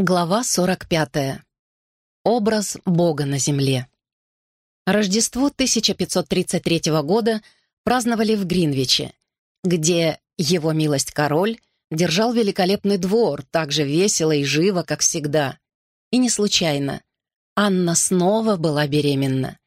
Глава 45. Образ Бога на земле. Рождество 1533 года праздновали в Гринвиче, где его милость король держал великолепный двор, так же весело и живо, как всегда. И не случайно. Анна снова была беременна.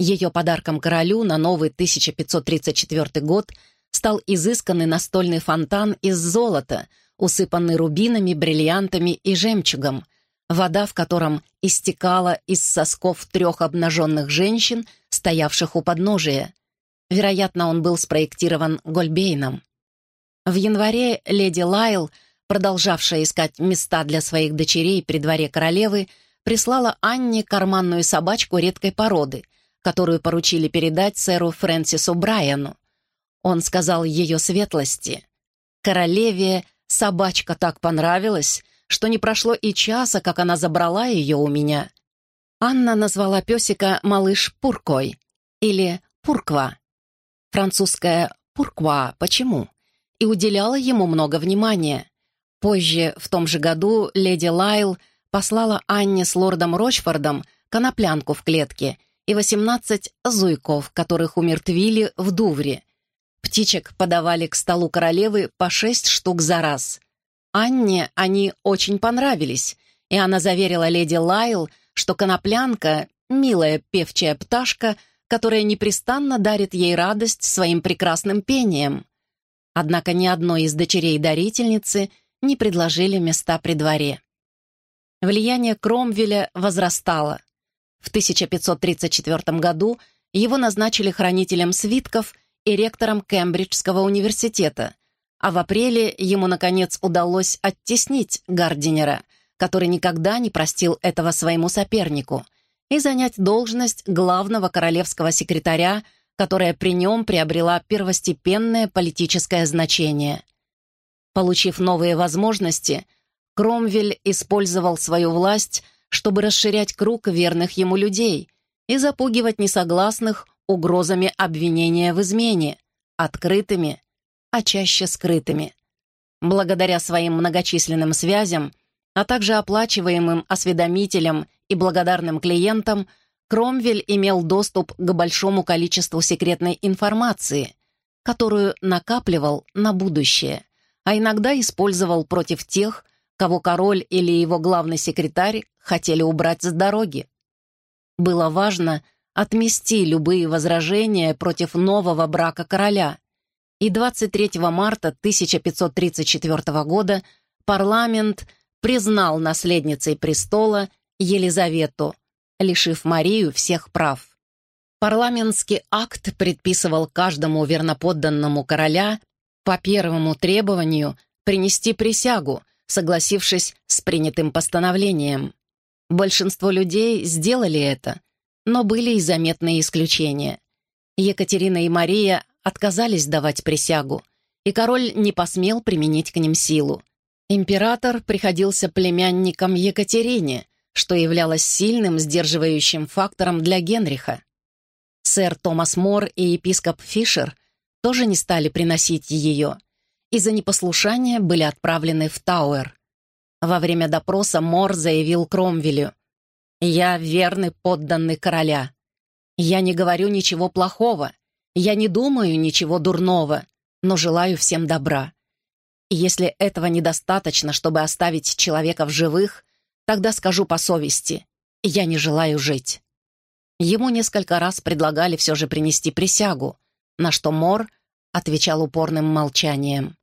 Ее подарком королю на новый 1534 год стал изысканный настольный фонтан из золота — усыпанный рубинами, бриллиантами и жемчугом, вода в котором истекала из сосков трех обнаженных женщин, стоявших у подножия. Вероятно, он был спроектирован Гольбейном. В январе леди Лайл, продолжавшая искать места для своих дочерей при дворе королевы, прислала Анне карманную собачку редкой породы, которую поручили передать сэру Фрэнсису Брайану. Он сказал ее светлости. Королеве Собачка так понравилась, что не прошло и часа, как она забрала ее у меня. Анна назвала песика малыш Пуркой или Пурква. Французская Пурква. Почему? И уделяла ему много внимания. Позже, в том же году, леди Лайл послала Анне с лордом Рочфордом коноплянку в клетке и 18 зуйков, которых умертвили в Дувре, Птичек подавали к столу королевы по шесть штук за раз. Анне они очень понравились, и она заверила леди Лайл, что коноплянка — милая певчая пташка, которая непрестанно дарит ей радость своим прекрасным пением. Однако ни одной из дочерей дарительницы не предложили места при дворе. Влияние Кромвеля возрастало. В 1534 году его назначили хранителем свитков — и ректором Кембриджского университета, а в апреле ему, наконец, удалось оттеснить Гардинера, который никогда не простил этого своему сопернику, и занять должность главного королевского секретаря, которая при нем приобрела первостепенное политическое значение. Получив новые возможности, Кромвель использовал свою власть, чтобы расширять круг верных ему людей и запугивать несогласных угрозами обвинения в измене, открытыми, а чаще скрытыми. Благодаря своим многочисленным связям, а также оплачиваемым осведомителям и благодарным клиентам, Кромвель имел доступ к большому количеству секретной информации, которую накапливал на будущее, а иногда использовал против тех, кого король или его главный секретарь хотели убрать с дороги. Было важно, отмести любые возражения против нового брака короля. И 23 марта 1534 года парламент признал наследницей престола Елизавету, лишив Марию всех прав. Парламентский акт предписывал каждому верноподданному короля по первому требованию принести присягу, согласившись с принятым постановлением. Большинство людей сделали это, но были и заметные исключения. Екатерина и Мария отказались давать присягу, и король не посмел применить к ним силу. Император приходился племянником Екатерине, что являлось сильным сдерживающим фактором для Генриха. Сэр Томас Мор и епископ Фишер тоже не стали приносить ее, и за непослушание были отправлены в Тауэр. Во время допроса Мор заявил Кромвелю — я верный подданный короля. Я не говорю ничего плохого, я не думаю ничего дурного, но желаю всем добра. И если этого недостаточно, чтобы оставить человека в живых, тогда скажу по совести, я не желаю жить. Ему несколько раз предлагали все же принести присягу, на что Мор отвечал упорным молчанием.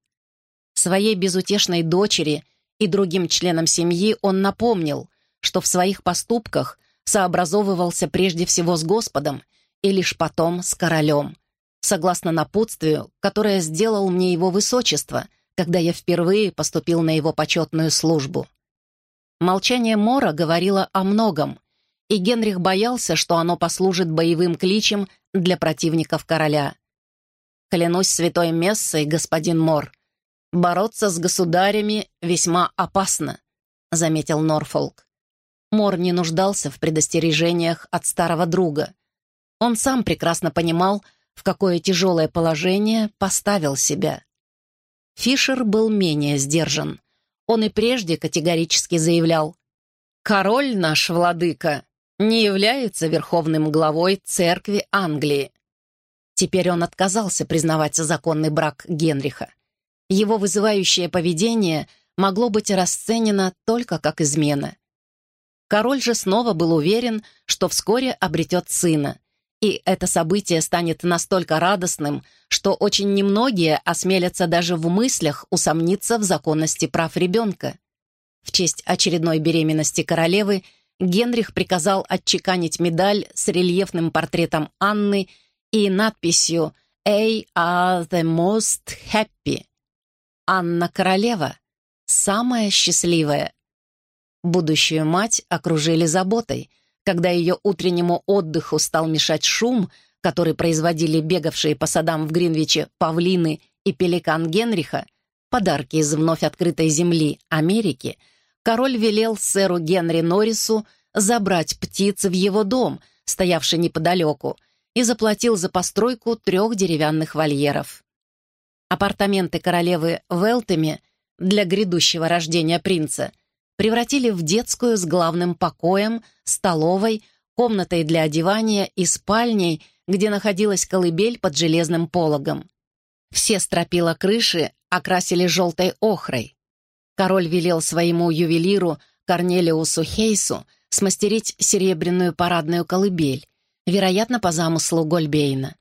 Своей безутешной дочери и другим членам семьи он напомнил, что в своих поступках сообразовывался прежде всего с Господом и лишь потом с королем, согласно напутствию, которое сделал мне его высочество, когда я впервые поступил на его почетную службу. Молчание Мора говорило о многом, и Генрих боялся, что оно послужит боевым кличем для противников короля. «Клянусь святой мессой, господин Мор, бороться с государями весьма опасно», — заметил Норфолк. Мор не нуждался в предостережениях от старого друга. Он сам прекрасно понимал, в какое тяжелое положение поставил себя. Фишер был менее сдержан. он и прежде категорически заявлял, «Король наш, владыка, не является верховным главой церкви Англии». Теперь он отказался признавать законный брак Генриха. Его вызывающее поведение могло быть расценено только как измена. Король же снова был уверен, что вскоре обретет сына, и это событие станет настолько радостным, что очень немногие осмелятся даже в мыслях усомниться в законности прав ребенка. В честь очередной беременности королевы Генрих приказал отчеканить медаль с рельефным портретом Анны и надписью «A are the most happy» Анна Королева, самая счастливая. Будущую мать окружили заботой, когда ее утреннему отдыху стал мешать шум, который производили бегавшие по садам в Гринвиче павлины и пеликан Генриха, подарки из вновь открытой земли Америки, король велел сэру Генри Норрису забрать птиц в его дом, стоявший неподалеку, и заплатил за постройку трех деревянных вольеров. Апартаменты королевы Велтеми для грядущего рождения принца превратили в детскую с главным покоем, столовой, комнатой для одевания и спальней, где находилась колыбель под железным пологом. Все стропила крыши окрасили желтой охрой. Король велел своему ювелиру Корнелиусу Хейсу смастерить серебряную парадную колыбель, вероятно, по замыслу Гольбейна.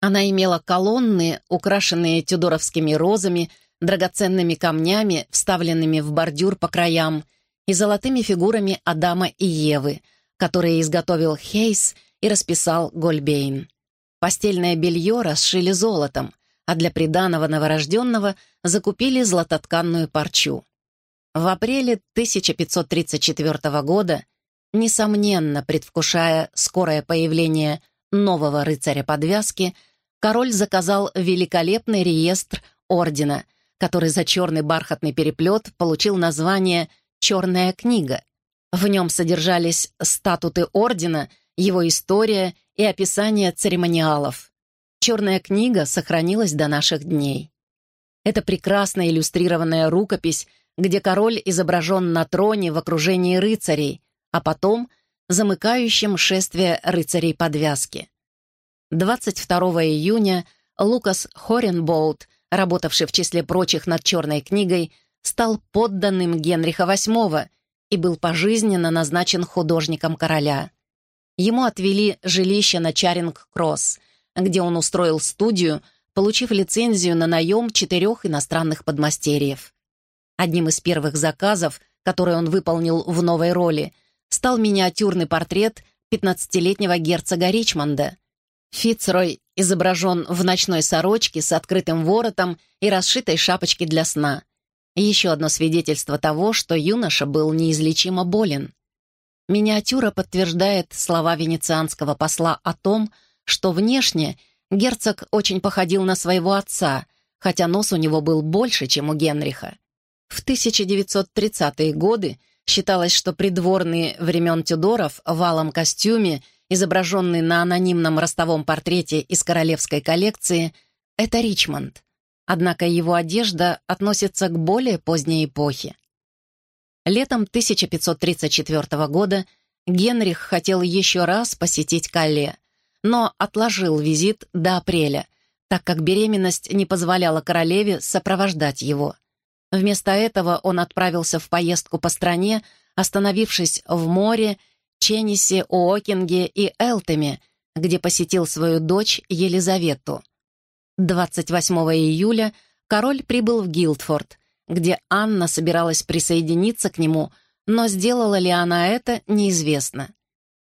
Она имела колонны, украшенные тюдоровскими розами, драгоценными камнями, вставленными в бордюр по краям, и золотыми фигурами Адама и Евы, которые изготовил Хейс и расписал Гольбейн. Постельное белье расшили золотом, а для приданого новорожденного закупили златотканную парчу. В апреле 1534 года, несомненно предвкушая скорое появление нового рыцаря подвязки, король заказал великолепный реестр ордена, который за черный бархатный переплет получил название «Черная книга». В нем содержались статуты ордена, его история и описание церемониалов. Черная книга сохранилась до наших дней. Это прекрасная иллюстрированная рукопись, где король изображен на троне в окружении рыцарей, а потом замыкающим шествие рыцарей подвязки. 22 июня Лукас Хоренбоут, работавший в числе прочих над «Черной книгой», стал подданным Генриха VIII и был пожизненно назначен художником короля. Ему отвели жилище на Чаринг-Кросс, где он устроил студию, получив лицензию на наем четырех иностранных подмастерьев. Одним из первых заказов, который он выполнил в новой роли, стал миниатюрный портрет 15-летнего герцога Ричмонда. Фицрой изображен в ночной сорочке с открытым воротом и расшитой шапочке для сна. Еще одно свидетельство того, что юноша был неизлечимо болен. Миниатюра подтверждает слова венецианского посла о том, что внешне герцог очень походил на своего отца, хотя нос у него был больше, чем у Генриха. В 1930-е годы считалось, что придворные времен Тюдоров в алом костюме изображенный на анонимном ростовом портрете из королевской коллекции, это Ричмонд. Однако его одежда относится к более поздней эпохе. Летом 1534 года Генрих хотел еще раз посетить Калле, но отложил визит до апреля, так как беременность не позволяла королеве сопровождать его. Вместо этого он отправился в поездку по стране, остановившись в море Ченнисе, Уокинге и Элтеме, где посетил свою дочь Елизавету. 28 июля король прибыл в Гилдфорд, где Анна собиралась присоединиться к нему, но сделала ли она это, неизвестно.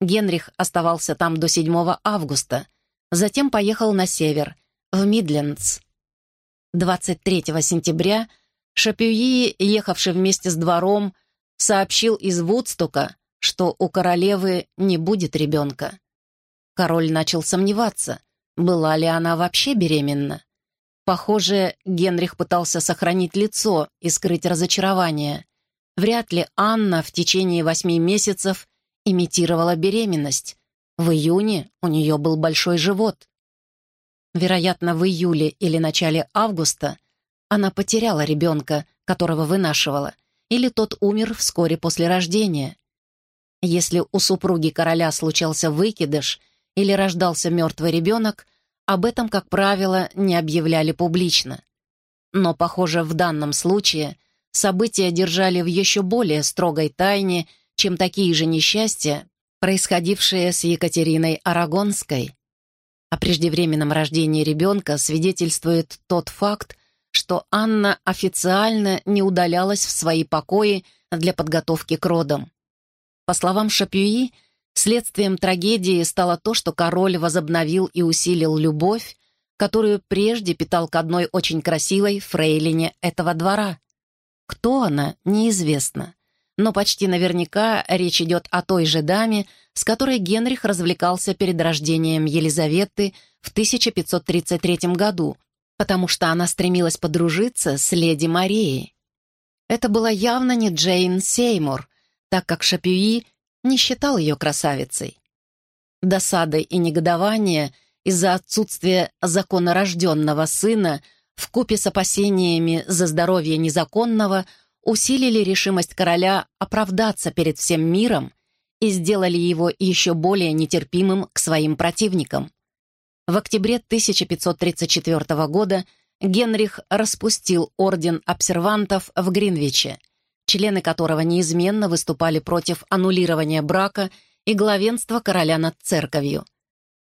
Генрих оставался там до 7 августа, затем поехал на север, в Мидлендс. 23 сентября Шапюи, ехавший вместе с двором, сообщил из Вудстока, что у королевы не будет ребенка. Король начал сомневаться, была ли она вообще беременна. Похоже, Генрих пытался сохранить лицо и скрыть разочарование. Вряд ли Анна в течение восьми месяцев имитировала беременность. В июне у нее был большой живот. Вероятно, в июле или начале августа она потеряла ребенка, которого вынашивала, или тот умер вскоре после рождения. Если у супруги короля случался выкидыш или рождался мертвый ребенок, об этом, как правило, не объявляли публично. Но, похоже, в данном случае события держали в еще более строгой тайне, чем такие же несчастья, происходившие с Екатериной Арагонской. О преждевременном рождении ребенка свидетельствует тот факт, что Анна официально не удалялась в свои покои для подготовки к родам. По словам Шапюи, следствием трагедии стало то, что король возобновил и усилил любовь, которую прежде питал к одной очень красивой фрейлине этого двора. Кто она, неизвестно. Но почти наверняка речь идет о той же даме, с которой Генрих развлекался перед рождением Елизаветы в 1533 году, потому что она стремилась подружиться с леди Марией. Это была явно не Джейн Сеймур, так как Шапюи не считал ее красавицей. Досада и негодование из-за отсутствия законорожденного сына в купе с опасениями за здоровье незаконного усилили решимость короля оправдаться перед всем миром и сделали его еще более нетерпимым к своим противникам. В октябре 1534 года Генрих распустил орден обсервантов в Гринвиче, члены которого неизменно выступали против аннулирования брака и главенства короля над церковью.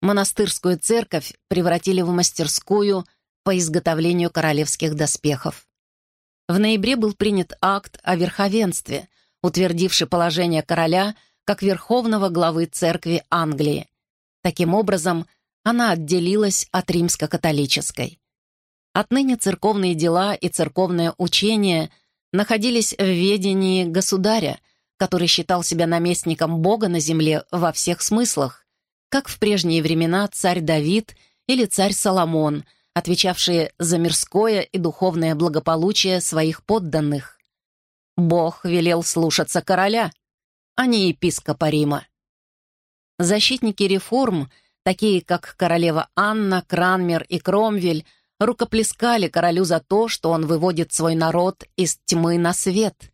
Монастырскую церковь превратили в мастерскую по изготовлению королевских доспехов. В ноябре был принят акт о верховенстве, утвердивший положение короля как верховного главы церкви Англии. Таким образом, она отделилась от римско-католической. Отныне церковные дела и церковное учение – находились в ведении государя, который считал себя наместником Бога на земле во всех смыслах, как в прежние времена царь Давид или царь Соломон, отвечавшие за мирское и духовное благополучие своих подданных. Бог велел слушаться короля, а не епископа Рима. Защитники реформ, такие как королева Анна, Кранмер и Кромвель, рукоплескали королю за то, что он выводит свой народ из тьмы на свет.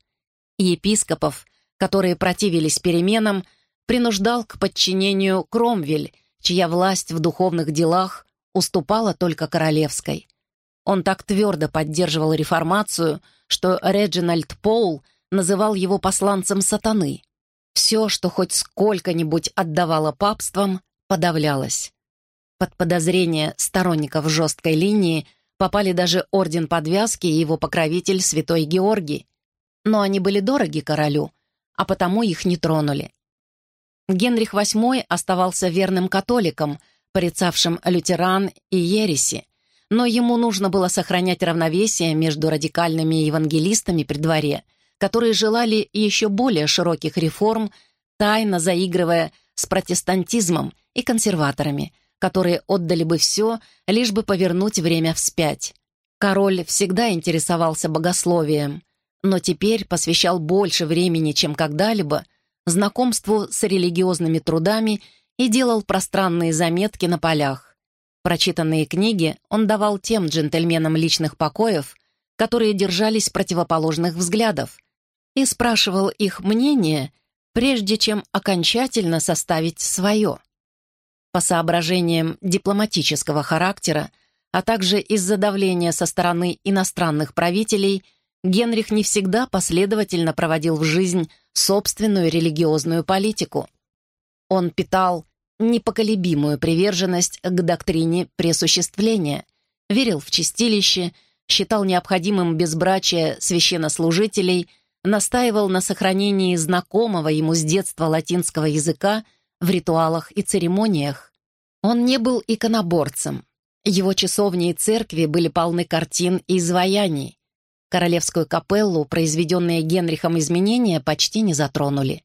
И епископов, которые противились переменам, принуждал к подчинению Кромвель, чья власть в духовных делах уступала только королевской. Он так твердо поддерживал реформацию, что Реджинальд Поул называл его посланцем сатаны. Все, что хоть сколько-нибудь отдавало папствам, подавлялось. Под подозрение сторонников жесткой линии попали даже Орден Подвязки и его покровитель Святой Георгий. Но они были дороги королю, а потому их не тронули. Генрих VIII оставался верным католиком, порицавшим лютеран и ереси, но ему нужно было сохранять равновесие между радикальными евангелистами при дворе, которые желали еще более широких реформ, тайно заигрывая с протестантизмом и консерваторами, которые отдали бы все, лишь бы повернуть время вспять. Король всегда интересовался богословием, но теперь посвящал больше времени, чем когда-либо, знакомству с религиозными трудами и делал пространные заметки на полях. Прочитанные книги он давал тем джентльменам личных покоев, которые держались противоположных взглядов, и спрашивал их мнение, прежде чем окончательно составить свое. По соображениям дипломатического характера, а также из-за давления со стороны иностранных правителей, Генрих не всегда последовательно проводил в жизнь собственную религиозную политику. Он питал непоколебимую приверженность к доктрине пресуществления, верил в чистилище, считал необходимым безбрачие священнослужителей, настаивал на сохранении знакомого ему с детства латинского языка – в ритуалах и церемониях. Он не был иконоборцем. Его часовни и церкви были полны картин и изваяний. Королевскую капеллу, произведенные Генрихом изменения, почти не затронули.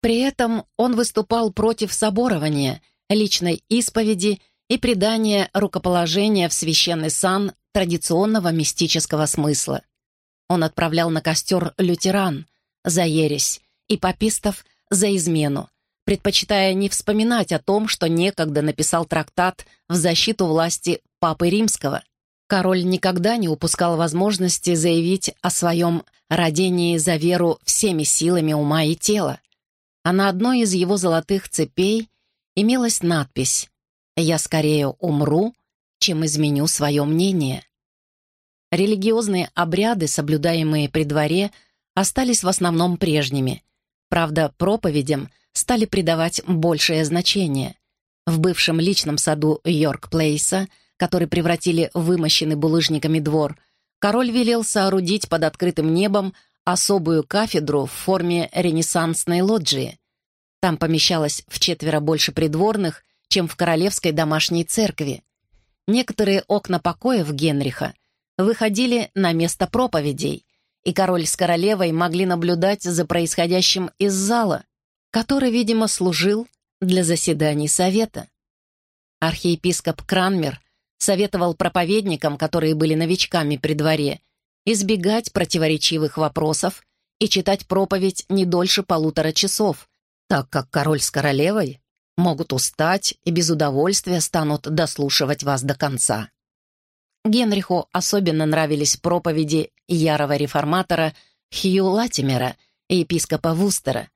При этом он выступал против соборования, личной исповеди и придания рукоположения в священный сан традиционного мистического смысла. Он отправлял на костер лютеран за ересь и папистов за измену, предпочитая не вспоминать о том, что некогда написал трактат в защиту власти Папы Римского. Король никогда не упускал возможности заявить о своем родении за веру всеми силами ума и тела, а на одной из его золотых цепей имелась надпись «Я скорее умру, чем изменю свое мнение». Религиозные обряды, соблюдаемые при дворе, остались в основном прежними. Правда, проповедям стали придавать большее значение. В бывшем личном саду Йорк-Плейса, который превратили в вымощенный булыжниками двор, король велел соорудить под открытым небом особую кафедру в форме ренессансной лоджии. Там помещалось в четверо больше придворных, чем в королевской домашней церкви. Некоторые окна покоев Генриха выходили на место проповедей, и король с королевой могли наблюдать за происходящим из зала, который, видимо, служил для заседаний совета. Архиепископ Кранмер советовал проповедникам, которые были новичками при дворе, избегать противоречивых вопросов и читать проповедь не дольше полутора часов, так как король с королевой могут устать и без удовольствия станут дослушивать вас до конца. Генриху особенно нравились проповеди ярого реформатора Хью Латимера и епископа Вустера.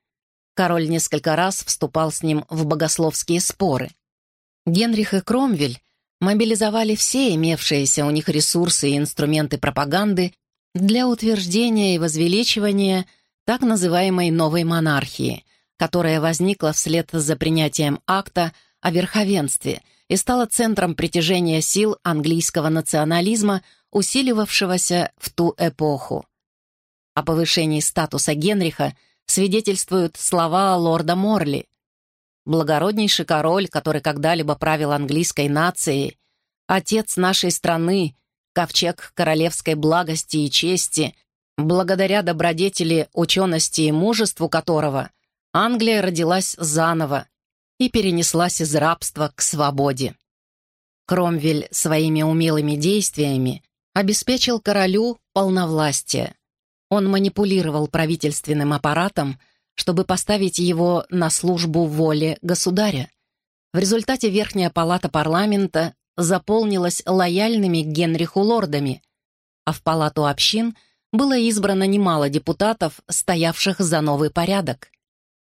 Король несколько раз вступал с ним в богословские споры. Генрих и Кромвель мобилизовали все имевшиеся у них ресурсы и инструменты пропаганды для утверждения и возвеличивания так называемой новой монархии, которая возникла вслед за принятием акта о верховенстве – и стала центром притяжения сил английского национализма, усиливавшегося в ту эпоху. О повышении статуса Генриха свидетельствуют слова лорда Морли. «Благороднейший король, который когда-либо правил английской нацией, отец нашей страны, ковчег королевской благости и чести, благодаря добродетели, учености и мужеству которого Англия родилась заново, и перенеслась из рабства к свободе. Кромвель своими умелыми действиями обеспечил королю полновластие. Он манипулировал правительственным аппаратом, чтобы поставить его на службу воле государя. В результате Верхняя палата парламента заполнилась лояльными к Генриху лордами, а в палату общин было избрано немало депутатов, стоявших за новый порядок.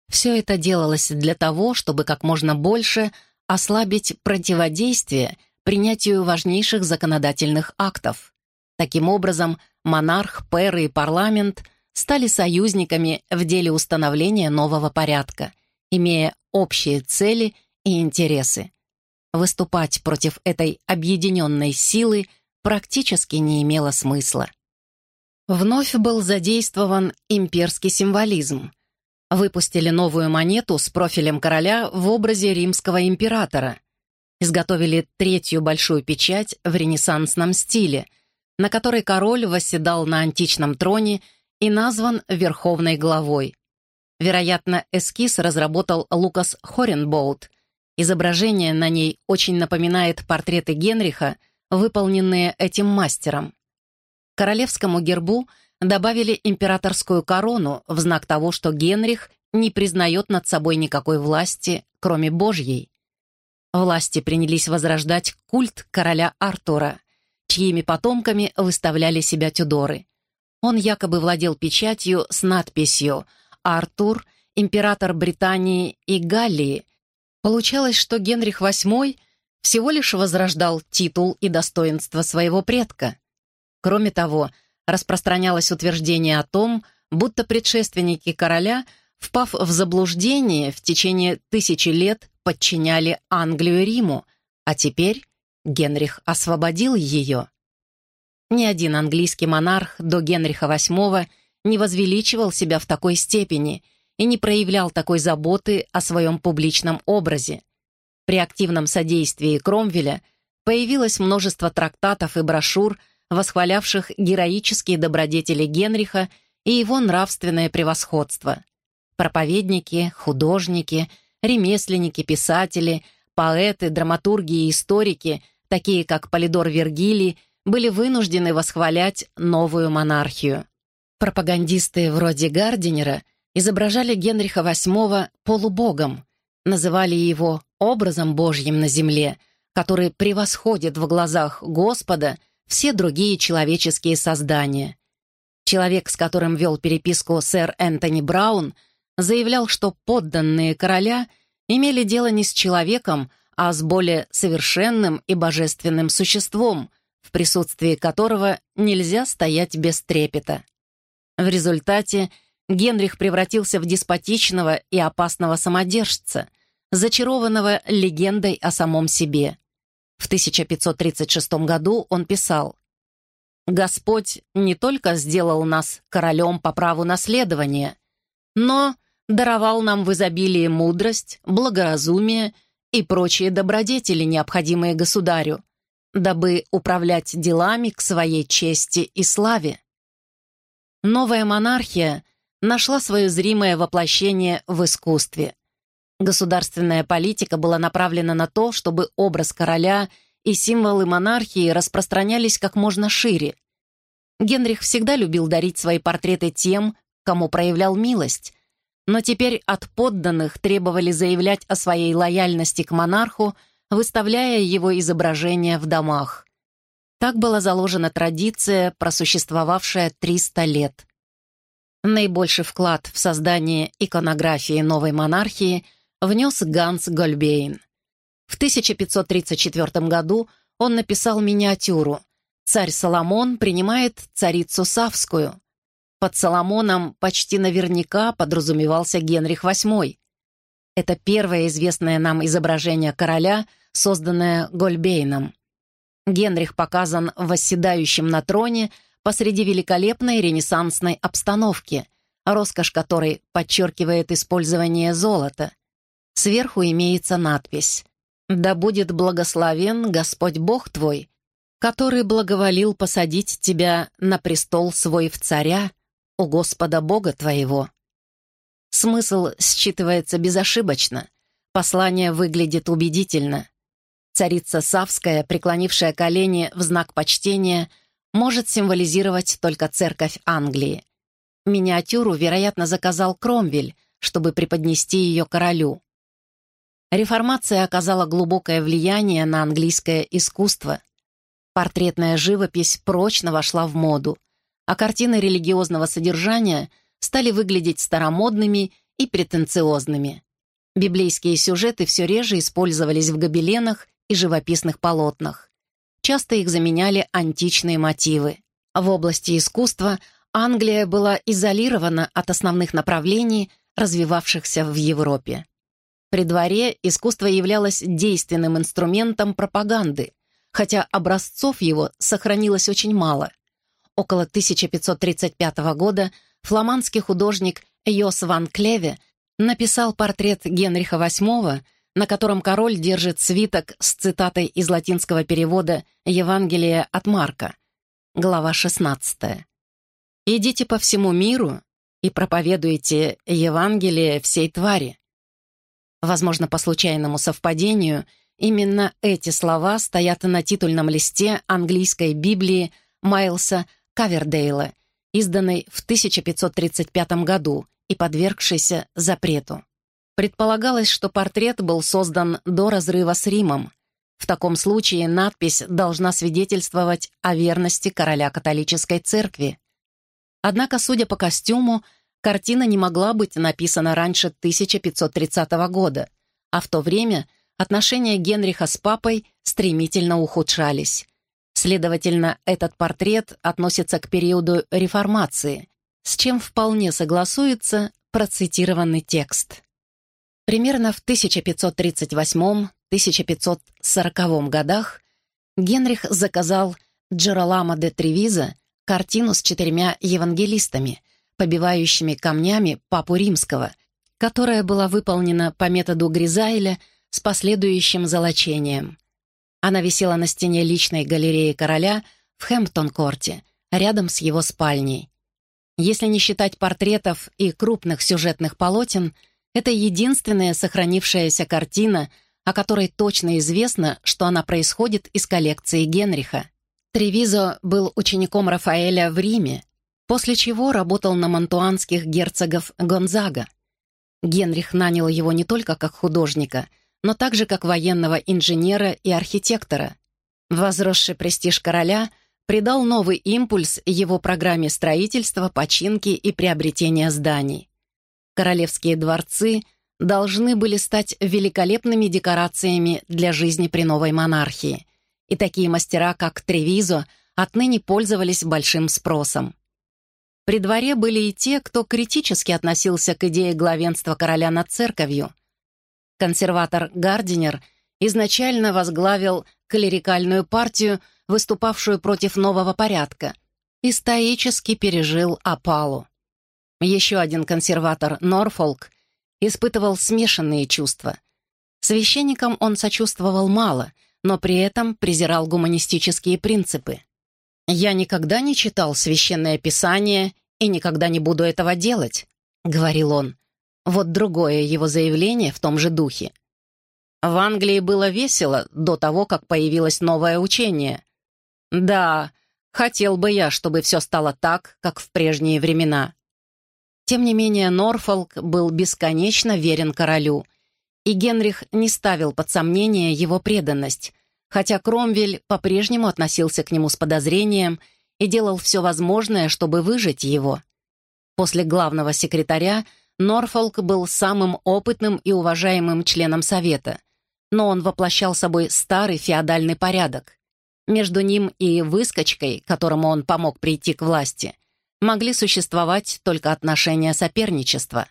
Все это делалось для того, чтобы как можно больше ослабить противодействие принятию важнейших законодательных актов. Таким образом, монарх, пэры и парламент стали союзниками в деле установления нового порядка, имея общие цели и интересы. Выступать против этой объединенной силы практически не имело смысла. Вновь был задействован имперский символизм, выпустили новую монету с профилем короля в образе римского императора. Изготовили третью большую печать в ренессансном стиле, на которой король восседал на античном троне и назван верховной главой. Вероятно, эскиз разработал Лукас Хоренбоут. Изображение на ней очень напоминает портреты Генриха, выполненные этим мастером. Королевскому гербу – добавили императорскую корону в знак того, что Генрих не признает над собой никакой власти, кроме Божьей. Власти принялись возрождать культ короля Артура, чьими потомками выставляли себя Тюдоры. Он якобы владел печатью с надписью «Артур, император Британии и Галлии». Получалось, что Генрих VIII всего лишь возрождал титул и достоинство своего предка. Кроме того, распространялось утверждение о том, будто предшественники короля, впав в заблуждение, в течение тысячи лет подчиняли Англию Риму, а теперь Генрих освободил ее. Ни один английский монарх до Генриха VIII не возвеличивал себя в такой степени и не проявлял такой заботы о своем публичном образе. При активном содействии Кромвеля появилось множество трактатов и брошюр, восхвалявших героические добродетели Генриха и его нравственное превосходство. Проповедники, художники, ремесленники, писатели, поэты, драматурги и историки, такие как Полидор Вергилий, были вынуждены восхвалять новую монархию. Пропагандисты вроде Гардинера изображали Генриха VIII полубогом, называли его образом Божьим на земле, который превосходит в глазах Господа все другие человеческие создания. Человек, с которым вел переписку сэр Энтони Браун, заявлял, что подданные короля имели дело не с человеком, а с более совершенным и божественным существом, в присутствии которого нельзя стоять без трепета. В результате Генрих превратился в деспотичного и опасного самодержца, зачарованного легендой о самом себе. В 1536 году он писал «Господь не только сделал нас королем по праву наследования, но даровал нам в изобилии мудрость, благоразумие и прочие добродетели, необходимые государю, дабы управлять делами к своей чести и славе. Новая монархия нашла свое зримое воплощение в искусстве. Государственная политика была направлена на то, чтобы образ короля и символы монархии распространялись как можно шире. Генрих всегда любил дарить свои портреты тем, кому проявлял милость, но теперь от подданных требовали заявлять о своей лояльности к монарху, выставляя его изображение в домах. Так была заложена традиция, просуществовавшая 300 лет. Наибольший вклад в создание иконографии новой монархии внес Ганс Гольбейн. В 1534 году он написал миниатюру «Царь Соломон принимает царицу Савскую», под Соломоном почти наверняка подразумевался Генрих VIII. Это первое известное нам изображение короля, созданное Гольбейном. Генрих показан восседающим на троне посреди великолепной ренессансной обстановки, роскошь которой подчеркивает использование золота. Сверху имеется надпись «Да будет благословен Господь Бог твой, который благоволил посадить тебя на престол свой в царя, у Господа Бога твоего». Смысл считывается безошибочно. Послание выглядит убедительно. Царица Савская, преклонившая колени в знак почтения, может символизировать только церковь Англии. Миниатюру, вероятно, заказал Кромвель, чтобы преподнести ее королю. Реформация оказала глубокое влияние на английское искусство. Портретная живопись прочно вошла в моду а картины религиозного содержания стали выглядеть старомодными и претенциозными. Библейские сюжеты все реже использовались в гобеленах и живописных полотнах. Часто их заменяли античные мотивы. В области искусства Англия была изолирована от основных направлений, развивавшихся в Европе. При дворе искусство являлось действенным инструментом пропаганды, хотя образцов его сохранилось очень мало. Около 1535 года фламандский художник Йос ван Клеве написал портрет Генриха VIII, на котором король держит свиток с цитатой из латинского перевода Евангелия от Марка, глава 16. «Идите по всему миру и проповедуйте Евангелие всей твари». Возможно, по случайному совпадению, именно эти слова стоят на титульном листе английской Библии Майлса Кавердейла, изданной в 1535 году и подвергшейся запрету. Предполагалось, что портрет был создан до разрыва с Римом. В таком случае надпись должна свидетельствовать о верности короля католической церкви. Однако, судя по костюму, картина не могла быть написана раньше 1530 года, а в то время отношения Генриха с папой стремительно ухудшались. Следовательно, этот портрет относится к периоду реформации, с чем вполне согласуется процитированный текст. Примерно в 1538-1540 годах Генрих заказал Джералама де Тревиза картину с четырьмя евангелистами, побивающими камнями Папу Римского, которая была выполнена по методу Гризайля с последующим золочением — она висела на стене личной галереи короля в Хэмптон-корте, рядом с его спальней. Если не считать портретов и крупных сюжетных полотен, это единственная сохранившаяся картина, о которой точно известно, что она происходит из коллекции Генриха. Тревизо был учеником Рафаэля в Риме, после чего работал на мантуанских герцогов Гонзага. Генрих нанял его не только как художника, но также как военного инженера и архитектора. Возросший престиж короля придал новый импульс его программе строительства, починки и приобретения зданий. Королевские дворцы должны были стать великолепными декорациями для жизни при новой монархии, и такие мастера, как Тревизо, отныне пользовались большим спросом. При дворе были и те, кто критически относился к идее главенства короля над церковью. Консерватор Гардинер изначально возглавил клерикальную партию, выступавшую против нового порядка, и стоически пережил опалу. Еще один консерватор, Норфолк, испытывал смешанные чувства. Священникам он сочувствовал мало, но при этом презирал гуманистические принципы. «Я никогда не читал священное писание и никогда не буду этого делать», — говорил он. Вот другое его заявление в том же духе. В Англии было весело до того, как появилось новое учение. Да, хотел бы я, чтобы все стало так, как в прежние времена. Тем не менее, Норфолк был бесконечно верен королю, и Генрих не ставил под сомнение его преданность, хотя Кромвель по-прежнему относился к нему с подозрением и делал все возможное, чтобы выжить его. После главного секретаря Норфолк был самым опытным и уважаемым членом Совета, но он воплощал собой старый феодальный порядок. Между ним и выскочкой, которому он помог прийти к власти, могли существовать только отношения соперничества.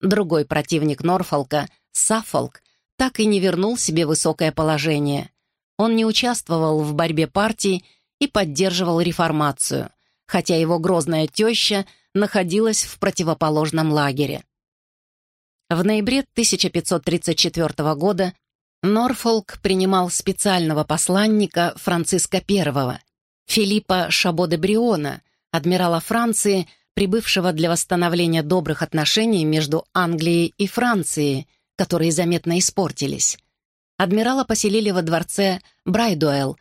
Другой противник Норфолка, Саффолк, так и не вернул себе высокое положение. Он не участвовал в борьбе партии и поддерживал реформацию, хотя его грозная теща находилась в противоположном лагере. В ноябре 1534 года Норфолк принимал специального посланника Франциска I, Филиппа Шабо-де-Бриона, адмирала Франции, прибывшего для восстановления добрых отношений между Англией и Францией, которые заметно испортились. Адмирала поселили во дворце Брайдуэлл.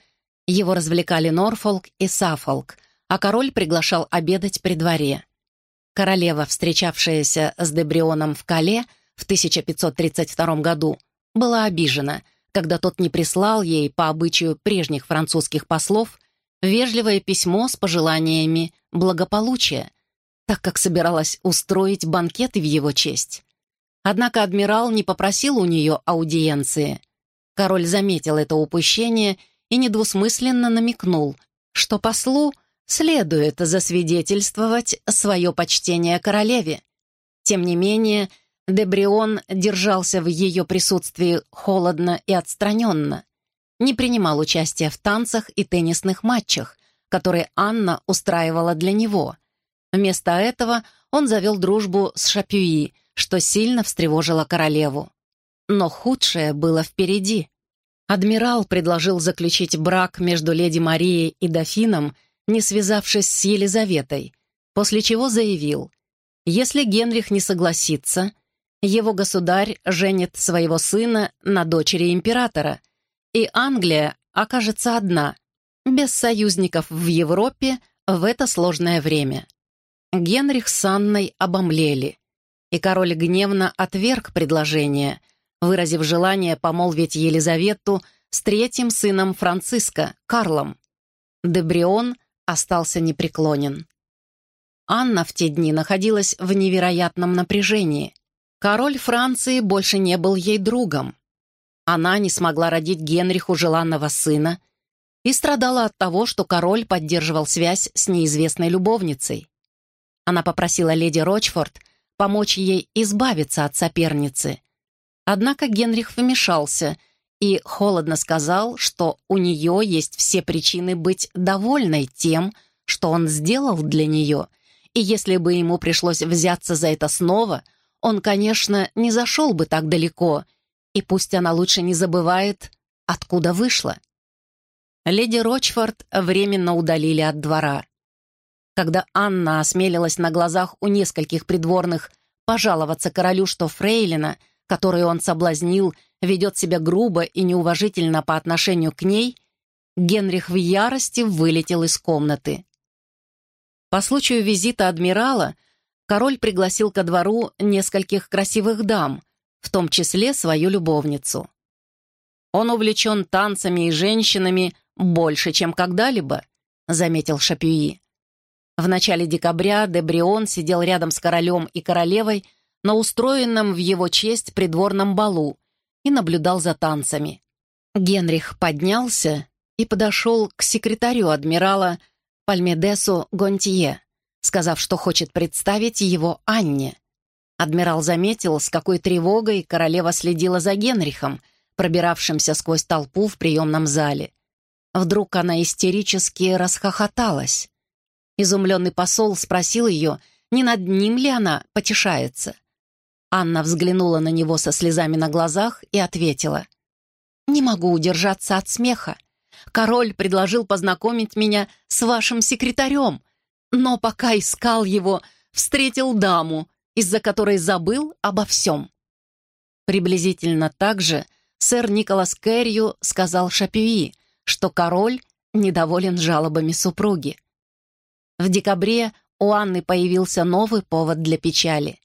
Его развлекали Норфолк и Саффолк, а король приглашал обедать при дворе. Королева, встречавшаяся с Дебрионом в Кале в 1532 году, была обижена, когда тот не прислал ей, по обычаю прежних французских послов, вежливое письмо с пожеланиями благополучия, так как собиралась устроить банкеты в его честь. Однако адмирал не попросил у нее аудиенции — Король заметил это упущение и недвусмысленно намекнул, что послу следует засвидетельствовать свое почтение королеве. Тем не менее, Дебрион держался в ее присутствии холодно и отстраненно, не принимал участия в танцах и теннисных матчах, которые Анна устраивала для него. Вместо этого он завел дружбу с Шапюи, что сильно встревожило королеву. Но худшее было впереди. Адмирал предложил заключить брак между леди Марией и дофином, не связавшись с Елизаветой, после чего заявил, если Генрих не согласится, его государь женит своего сына на дочери императора, и Англия окажется одна, без союзников в Европе в это сложное время. Генрих с Анной обомлели, и король гневно отверг предложение — выразив желание помолвить Елизавету с третьим сыном Франциска, Карлом. Дебрион остался непреклонен. Анна в те дни находилась в невероятном напряжении. Король Франции больше не был ей другом. Она не смогла родить Генриху желанного сына и страдала от того, что король поддерживал связь с неизвестной любовницей. Она попросила леди Рочфорд помочь ей избавиться от соперницы, Однако Генрих вмешался и холодно сказал, что у нее есть все причины быть довольной тем, что он сделал для нее, и если бы ему пришлось взяться за это снова, он, конечно, не зашел бы так далеко, и пусть она лучше не забывает, откуда вышла. Леди Рочфорд временно удалили от двора. Когда Анна осмелилась на глазах у нескольких придворных пожаловаться королю, что Фрейлина — которую он соблазнил, ведет себя грубо и неуважительно по отношению к ней, Генрих в ярости вылетел из комнаты. По случаю визита адмирала король пригласил ко двору нескольких красивых дам, в том числе свою любовницу. Он увлечен танцами и женщинами больше, чем когда-либо, — заметил Шапюи. В начале декабря Дебрион сидел рядом с королем и королевой на устроенном в его честь придворном балу и наблюдал за танцами. Генрих поднялся и подошел к секретарю адмирала Пальмедесу Гонтье, сказав, что хочет представить его Анне. Адмирал заметил, с какой тревогой королева следила за Генрихом, пробиравшимся сквозь толпу в приемном зале. Вдруг она истерически расхохоталась. Изумленный посол спросил ее, не над ним ли она потешается. Анна взглянула на него со слезами на глазах и ответила. «Не могу удержаться от смеха. Король предложил познакомить меня с вашим секретарем, но пока искал его, встретил даму, из-за которой забыл обо всем». Приблизительно так же сэр Николас Кэррию сказал Шапюи, что король недоволен жалобами супруги. В декабре у Анны появился новый повод для печали.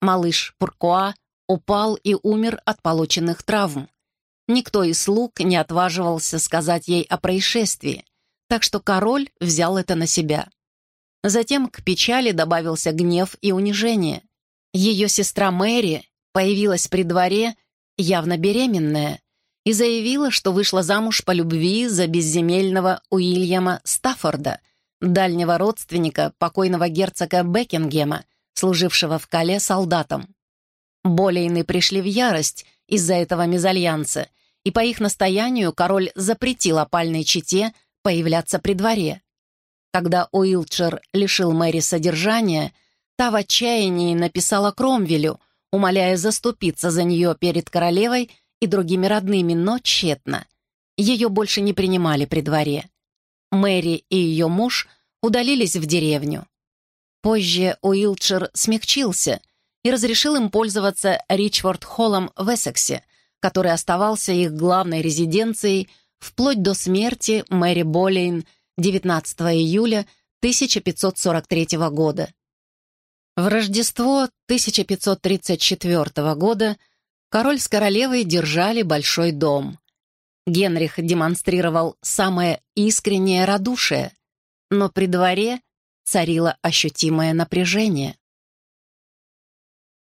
Малыш Пуркуа упал и умер от полученных травм. Никто из слуг не отваживался сказать ей о происшествии, так что король взял это на себя. Затем к печали добавился гнев и унижение. Ее сестра Мэри появилась при дворе, явно беременная, и заявила, что вышла замуж по любви за безземельного Уильяма Стаффорда, дальнего родственника покойного герцога Бекингема, служившего в Кале солдатом. Болейны пришли в ярость из-за этого мезальянса, и по их настоянию король запретил опальной чете появляться при дворе. Когда Уилчер лишил Мэри содержания, та в отчаянии написала Кромвелю, умоляя заступиться за нее перед королевой и другими родными, но тщетно. Ее больше не принимали при дворе. Мэри и ее муж удалились в деревню. Позже Уилчер смягчился и разрешил им пользоваться Ричфорд-холлом в Эссексе, который оставался их главной резиденцией вплоть до смерти Мэри Болейн 19 июля 1543 года. В Рождество 1534 года король с королевой держали большой дом. Генрих демонстрировал самое искреннее радушие, но при дворе царило ощутимое напряжение.